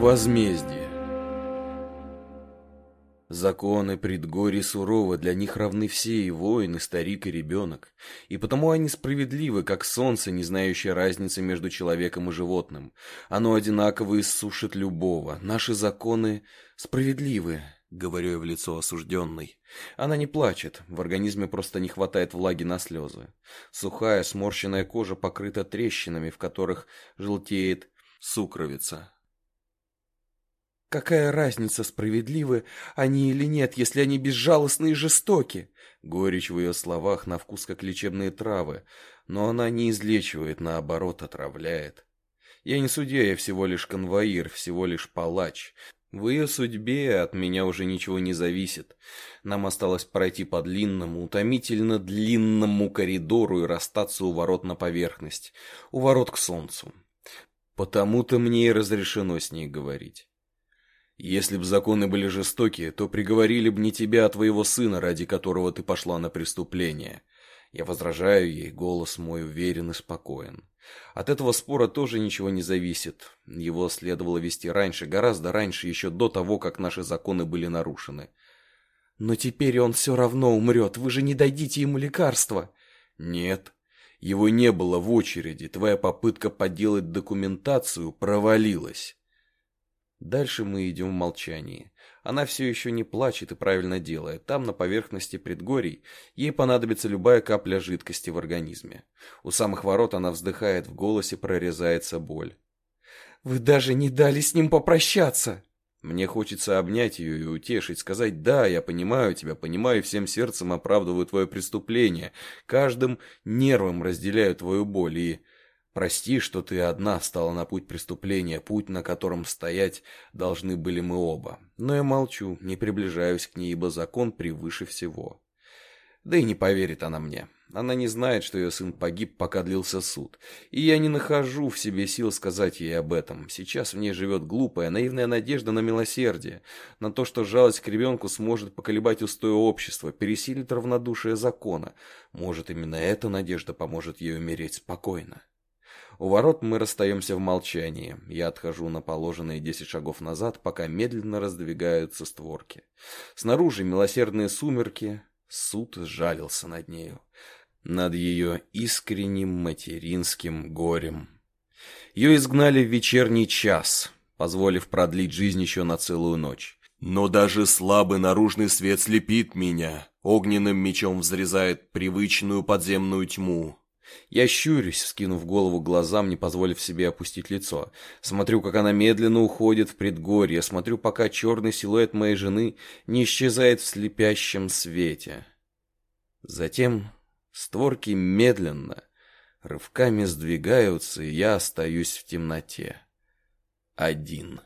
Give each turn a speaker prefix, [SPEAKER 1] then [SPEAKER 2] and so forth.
[SPEAKER 1] Возмездие. Законы предгорий суровы, для них равны все, и воин, и старик, и ребенок. И потому они справедливы, как солнце, не знающее разницы между человеком и животным. Оно одинаково иссушит любого. Наши законы справедливы, говорю я в лицо осужденной. Она не плачет, в организме просто не хватает влаги на слезы. Сухая, сморщенная кожа покрыта трещинами, в которых желтеет сукровица. Какая разница, справедливы они или нет, если они безжалостны и жестоки? Горечь в ее словах на вкус как лечебные травы, но она не излечивает, наоборот, отравляет. Я не судья, я всего лишь конвоир, всего лишь палач. В ее судьбе от меня уже ничего не зависит. Нам осталось пройти по длинному, утомительно длинному коридору и расстаться у ворот на поверхность, у ворот к солнцу. Потому-то мне и разрешено с ней говорить. Если б законы были жестокие, то приговорили бы не тебя, а твоего сына, ради которого ты пошла на преступление. Я возражаю ей, голос мой уверен и спокоен. От этого спора тоже ничего не зависит. Его следовало вести раньше, гораздо раньше, еще до того, как наши законы были нарушены. Но теперь он все равно умрет, вы же не дадите ему лекарства. Нет, его не было в очереди, твоя попытка подделать документацию провалилась. Дальше мы идем в молчании. Она все еще не плачет и правильно делает. Там, на поверхности предгорий, ей понадобится любая капля жидкости в организме. У самых ворот она вздыхает, в голосе прорезается боль. «Вы даже не дали с ним попрощаться!» Мне хочется обнять ее и утешить, сказать «Да, я понимаю тебя, понимаю, всем сердцем оправдываю твое преступление, каждым нервом разделяю твою боль и...» Прости, что ты одна стала на путь преступления, путь, на котором стоять должны были мы оба. Но я молчу, не приближаюсь к ней, ибо закон превыше всего. Да и не поверит она мне. Она не знает, что ее сын погиб, пока длился суд. И я не нахожу в себе сил сказать ей об этом. Сейчас в ней живет глупая, наивная надежда на милосердие, на то, что жалость к ребенку сможет поколебать устои общества, пересилит равнодушие закона. Может, именно эта надежда поможет ей умереть спокойно. У ворот мы расстаемся в молчании. Я отхожу на положенные десять шагов назад, пока медленно раздвигаются створки. Снаружи милосердные сумерки. Суд сжалился над нею. Над ее искренним материнским горем. Ее изгнали в вечерний час, позволив продлить жизнь еще на целую ночь. Но даже слабый наружный свет слепит меня, огненным мечом взрезает привычную подземную тьму. Я щурюсь, скинув голову глазам, не позволив себе опустить лицо. Смотрю, как она медленно уходит в предгорье, смотрю, пока черный силуэт моей жены не исчезает в слепящем свете. Затем створки медленно, рывками сдвигаются, и я остаюсь в темноте. Один.